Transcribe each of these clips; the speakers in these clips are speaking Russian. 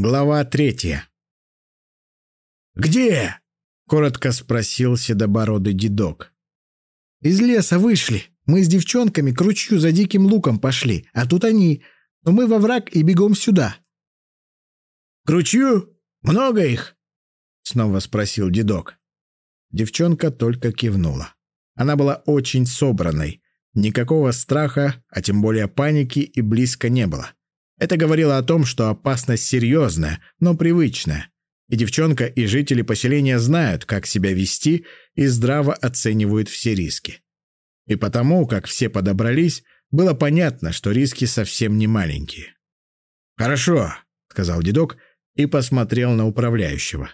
Глава третья. «Где?» — коротко спросил седобородый дедок. «Из леса вышли. Мы с девчонками к ручью за диким луком пошли, а тут они. Но мы во враг и бегом сюда». «К ручью? Много их?» — снова спросил дедок. Девчонка только кивнула. Она была очень собранной. Никакого страха, а тем более паники и близко не было. Это говорило о том, что опасность серьезная, но привычная. И девчонка, и жители поселения знают, как себя вести, и здраво оценивают все риски. И потому, как все подобрались, было понятно, что риски совсем не маленькие. «Хорошо», — сказал дедок и посмотрел на управляющего.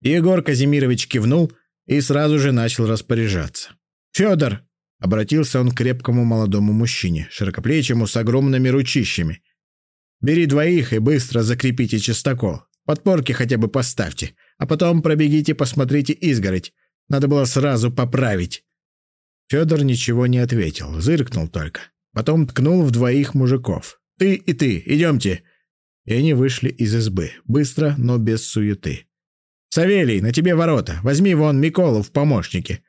Егор Казимирович кивнул и сразу же начал распоряжаться. «Федор!» — обратился он к крепкому молодому мужчине, широкоплечему с огромными ручищами, Бери двоих и быстро закрепите чистокол. Подпорки хотя бы поставьте, а потом пробегите, посмотрите изгородь. Надо было сразу поправить». Федор ничего не ответил, зыркнул только. Потом ткнул в двоих мужиков. «Ты и ты, идемте!» И они вышли из избы, быстро, но без суеты. «Савелий, на тебе ворота. Возьми вон Миколу в помощники».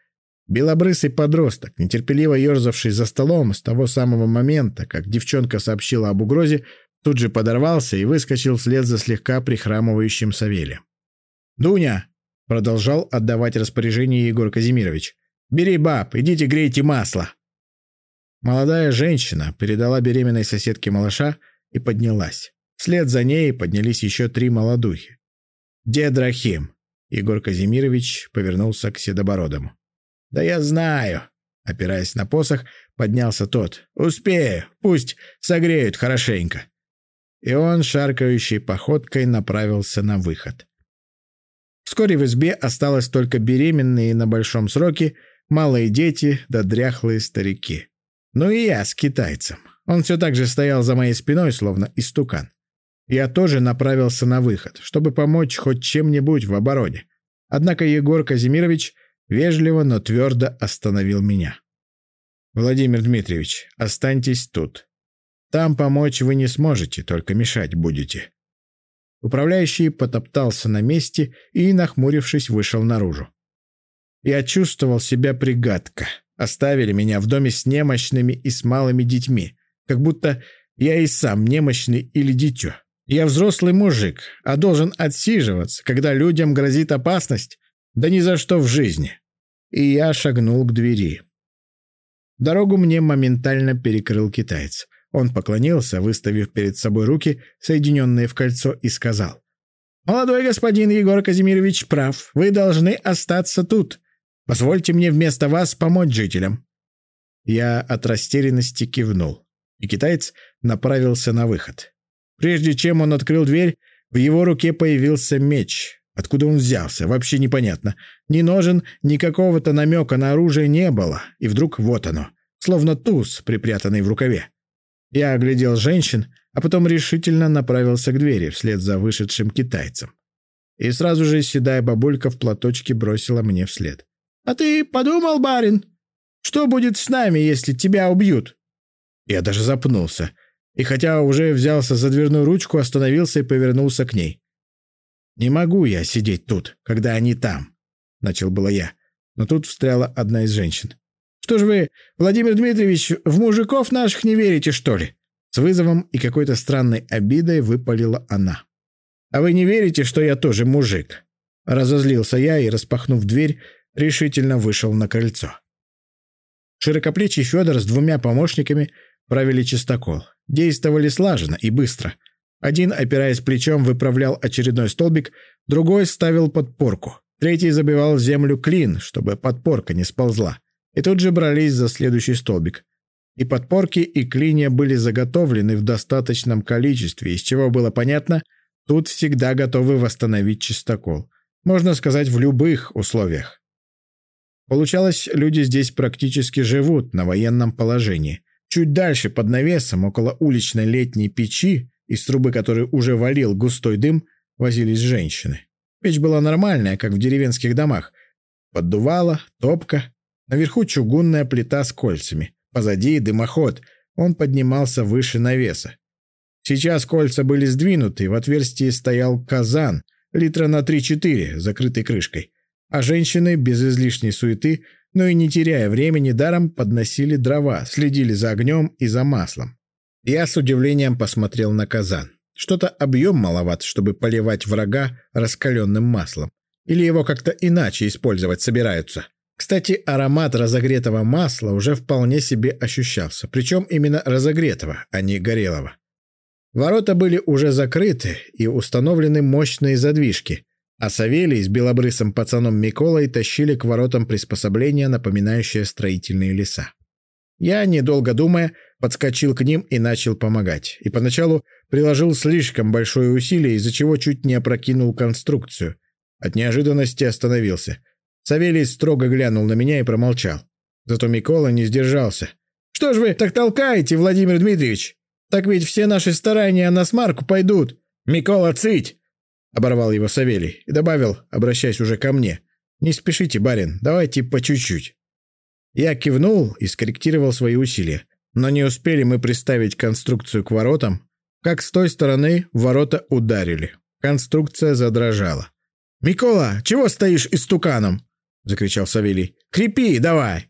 Белобрысый подросток, нетерпеливо ерзавший за столом с того самого момента, как девчонка сообщила об угрозе, Тут же подорвался и выскочил вслед за слегка прихрамывающим Савелием. «Дуня!» — продолжал отдавать распоряжение Егор Казимирович. «Бери баб, идите грейте масло!» Молодая женщина передала беременной соседке малыша и поднялась. Вслед за ней поднялись еще три молодухи. «Дед Рахим!» — Егор Казимирович повернулся к Седобородому. «Да я знаю!» — опираясь на посох, поднялся тот. «Успею, пусть согреют хорошенько!» И он шаркающей походкой направился на выход. Вскоре в избе осталось только беременные на большом сроке, малые дети да дряхлые старики. Ну и я с китайцем. Он все так же стоял за моей спиной, словно истукан. Я тоже направился на выход, чтобы помочь хоть чем-нибудь в обороне. Однако Егор Казимирович вежливо, но твердо остановил меня. «Владимир Дмитриевич, останьтесь тут. Там помочь вы не сможете, только мешать будете». Управляющий потоптался на месте и, нахмурившись, вышел наружу. Я чувствовал себя пригадко. Оставили меня в доме с немощными и с малыми детьми, как будто я и сам немощный или дитё. Я взрослый мужик, а должен отсиживаться, когда людям грозит опасность, да ни за что в жизни. И я шагнул к двери. Дорогу мне моментально перекрыл китаец. Он поклонился, выставив перед собой руки, соединенные в кольцо, и сказал. «Молодой господин Егор Казимирович прав. Вы должны остаться тут. Позвольте мне вместо вас помочь жителям». Я от растерянности кивнул, и китаец направился на выход. Прежде чем он открыл дверь, в его руке появился меч. Откуда он взялся, вообще непонятно. Ни ножен, ни какого-то намека на оружие не было, и вдруг вот оно, словно туз, припрятанный в рукаве. Я оглядел женщин, а потом решительно направился к двери вслед за вышедшим китайцем. И сразу же седая бабулька в платочке бросила мне вслед. «А ты подумал, барин? Что будет с нами, если тебя убьют?» Я даже запнулся, и хотя уже взялся за дверную ручку, остановился и повернулся к ней. «Не могу я сидеть тут, когда они там», — начал было я, но тут встряла одна из женщин. Что ж вы, Владимир Дмитриевич, в мужиков наших не верите, что ли?» С вызовом и какой-то странной обидой выпалила она. «А вы не верите, что я тоже мужик?» Разозлился я и, распахнув дверь, решительно вышел на крыльцо. Широкоплечий Федор с двумя помощниками правили чистокол. Действовали слаженно и быстро. Один, опираясь плечом, выправлял очередной столбик, другой ставил подпорку. Третий забивал в землю клин, чтобы подпорка не сползла и тут же брались за следующий столбик. И подпорки, и клинья были заготовлены в достаточном количестве, из чего было понятно, тут всегда готовы восстановить чистокол. Можно сказать, в любых условиях. Получалось, люди здесь практически живут на военном положении. Чуть дальше, под навесом, около уличной летней печи, из трубы которой уже валил густой дым, возились женщины. Печь была нормальная, как в деревенских домах. Поддувала, топка, Наверху чугунная плита с кольцами. Позади дымоход. Он поднимался выше навеса. Сейчас кольца были сдвинуты, в отверстии стоял казан, литра на 3-4, закрытой крышкой. А женщины, без излишней суеты, но и не теряя времени, даром подносили дрова, следили за огнем и за маслом. Я с удивлением посмотрел на казан. Что-то объем маловат, чтобы поливать врага раскаленным маслом. Или его как-то иначе использовать собираются. Кстати, аромат разогретого масла уже вполне себе ощущался. Причем именно разогретого, а не горелого. Ворота были уже закрыты и установлены мощные задвижки, а Савелий с белобрысым пацаном Миколой тащили к воротам приспособления, напоминающее строительные леса. Я, недолго думая, подскочил к ним и начал помогать. И поначалу приложил слишком большое усилие, из-за чего чуть не опрокинул конструкцию. От неожиданности остановился. Савелий строго глянул на меня и промолчал. Зато Микола не сдержался. «Что ж вы так толкаете, Владимир Дмитриевич? Так ведь все наши старания на смарку пойдут. Микола, цыть!» Оборвал его Савелий и добавил, обращаясь уже ко мне. «Не спешите, барин, давайте по чуть-чуть». Я кивнул и скорректировал свои усилия. Но не успели мы приставить конструкцию к воротам, как с той стороны ворота ударили. Конструкция задрожала. «Микола, чего стоишь истуканом?» — закричал Савелий. «Крепи, давай!»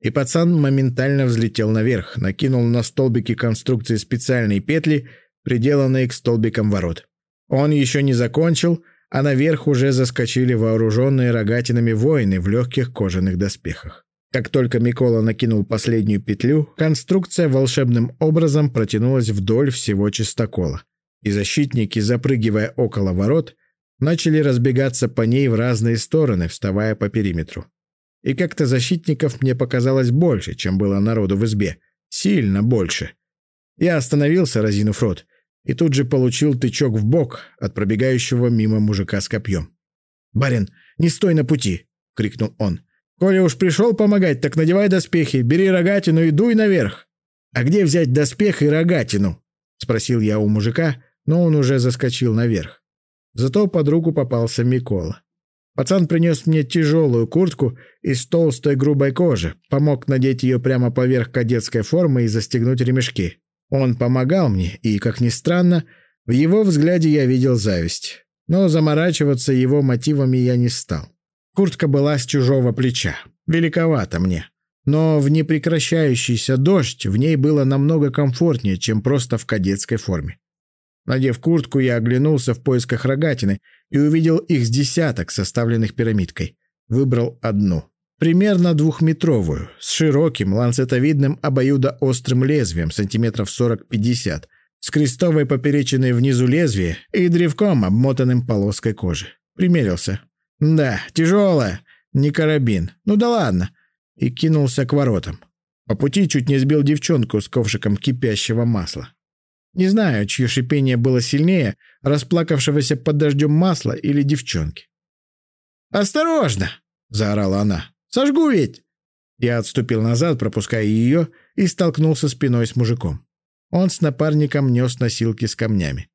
И пацан моментально взлетел наверх, накинул на столбики конструкции специальные петли, приделанные к столбикам ворот. Он еще не закончил, а наверх уже заскочили вооруженные рогатинами воины в легких кожаных доспехах. Как только Микола накинул последнюю петлю, конструкция волшебным образом протянулась вдоль всего чистокола. И защитники, запрыгивая около ворот, начали разбегаться по ней в разные стороны, вставая по периметру. И как-то защитников мне показалось больше, чем было народу в избе. Сильно больше. Я остановился, разинув рот, и тут же получил тычок в бок от пробегающего мимо мужика с копьем. «Барин, не стой на пути!» — крикнул он. Коля уж пришел помогать, так надевай доспехи, бери рогатину и дуй наверх. А где взять доспех и рогатину? Спросил я у мужика, но он уже заскочил наверх. Зато под руку попался Микола. Пацан принес мне тяжелую куртку из толстой грубой кожи, помог надеть ее прямо поверх кадетской формы и застегнуть ремешки. Он помогал мне, и, как ни странно, в его взгляде я видел зависть. Но заморачиваться его мотивами я не стал. Куртка была с чужого плеча. Великовато мне. Но в непрекращающийся дождь в ней было намного комфортнее, чем просто в кадетской форме. Надев куртку, я оглянулся в поисках рогатины и увидел их с десяток, составленных пирамидкой. Выбрал одну. Примерно двухметровую, с широким, ланцетовидным обоюдоострым лезвием, сантиметров 40-50, с крестовой поперечиной внизу лезвия и древком, обмотанным полоской кожи. Примерился. «Да, тяжелая. Не карабин. Ну да ладно». И кинулся к воротам. По пути чуть не сбил девчонку с ковшиком кипящего масла. Не знаю, чье шипение было сильнее, расплакавшегося под дождем масла или девчонки. «Осторожно!» — заорала она. «Сожгу ведь!» Я отступил назад, пропуская ее, и столкнулся спиной с мужиком. Он с напарником нес носилки с камнями.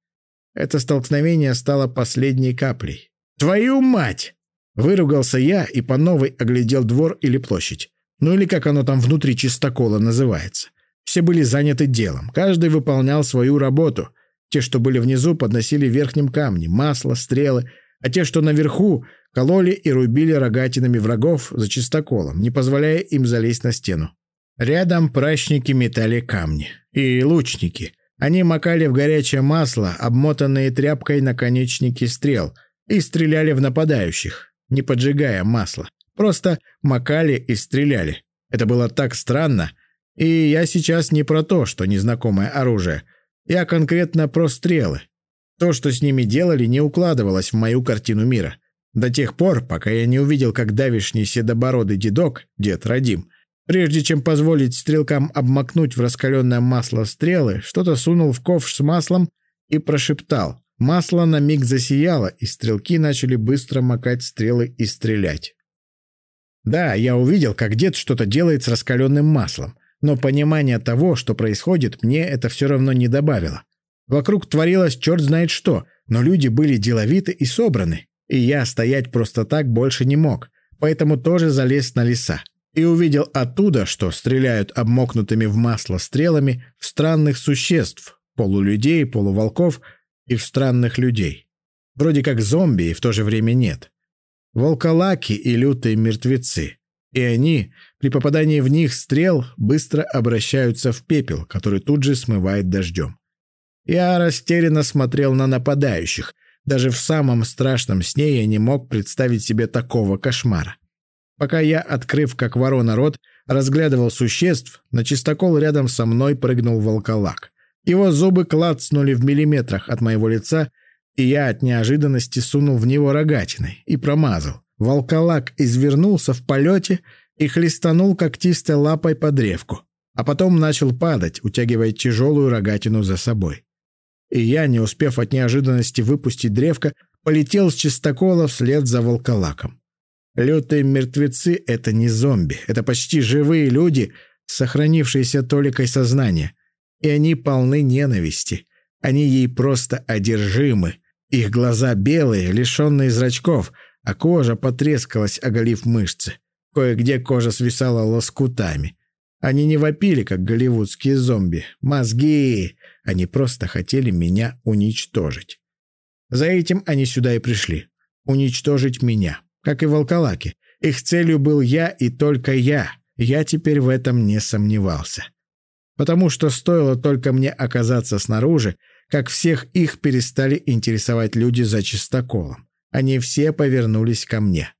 Это столкновение стало последней каплей. «Твою мать!» Выругался я и по новой оглядел двор или площадь. Ну или как оно там внутри чистокола называется. Все были заняты делом, каждый выполнял свою работу. Те, что были внизу, подносили верхним камни, масло, стрелы, а те, что наверху, кололи и рубили рогатинами врагов за чистоколом, не позволяя им залезть на стену. Рядом прачники метали камни. И лучники. Они макали в горячее масло, обмотанные тряпкой наконечники стрел — и стреляли в нападающих, не поджигая масло. Просто макали и стреляли. Это было так странно. И я сейчас не про то, что незнакомое оружие. Я конкретно про стрелы. То, что с ними делали, не укладывалось в мою картину мира. До тех пор, пока я не увидел, как давишний седобородый дедок, дед Радим, прежде чем позволить стрелкам обмакнуть в раскаленное масло стрелы, что-то сунул в ковш с маслом и прошептал Масло на миг засияло, и стрелки начали быстро макать стрелы и стрелять. Да, я увидел, как дед что-то делает с раскаленным маслом, но понимание того, что происходит, мне это все равно не добавило. Вокруг творилось черт знает что, но люди были деловиты и собраны, и я стоять просто так больше не мог, поэтому тоже залез на леса и увидел оттуда, что стреляют обмокнутыми в масло стрелами в странных существ, полулюдей, полуволков и в странных людей. Вроде как зомби, и в то же время нет. Волколаки и лютые мертвецы. И они, при попадании в них стрел, быстро обращаются в пепел, который тут же смывает дождем. Я растерянно смотрел на нападающих. Даже в самом страшном сне я не мог представить себе такого кошмара. Пока я, открыв как ворона рот, разглядывал существ, на чистокол рядом со мной прыгнул волколак. Его зубы клацнули в миллиметрах от моего лица, и я от неожиданности сунул в него рогатиной и промазал. Волколак извернулся в полете и хлестанул когтистой лапой по древку, а потом начал падать, утягивая тяжелую рогатину за собой. И я, не успев от неожиданности выпустить древко, полетел с чистокола вслед за волколаком. Лютые мертвецы — это не зомби, это почти живые люди, сохранившиеся толикой сознания. И они полны ненависти. Они ей просто одержимы. Их глаза белые, лишенные зрачков, а кожа потрескалась, оголив мышцы. Кое-где кожа свисала лоскутами. Они не вопили, как голливудские зомби. Мозги! Они просто хотели меня уничтожить. За этим они сюда и пришли. Уничтожить меня как и волколаки. Их целью был я и только я. Я теперь в этом не сомневался. Потому что стоило только мне оказаться снаружи, как всех их перестали интересовать люди за чистоколом. Они все повернулись ко мне.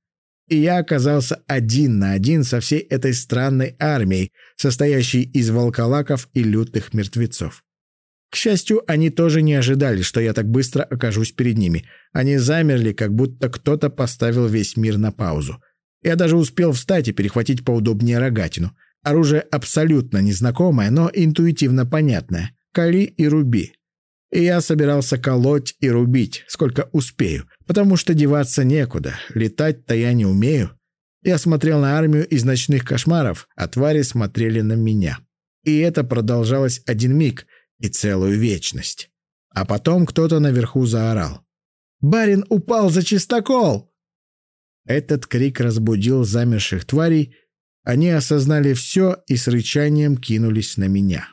И я оказался один на один со всей этой странной армией, состоящей из волколаков и лютых мертвецов. К счастью, они тоже не ожидали, что я так быстро окажусь перед ними. Они замерли, как будто кто-то поставил весь мир на паузу. Я даже успел встать и перехватить поудобнее рогатину. Оружие абсолютно незнакомое, но интуитивно понятное. Кали и руби. И я собирался колоть и рубить, сколько успею, потому что деваться некуда, летать-то я не умею. Я смотрел на армию из ночных кошмаров, а твари смотрели на меня. И это продолжалось один миг, и целую вечность. А потом кто-то наверху заорал. «Барин упал за чистокол!» Этот крик разбудил замерших тварей, они осознали все и с рычанием кинулись на меня.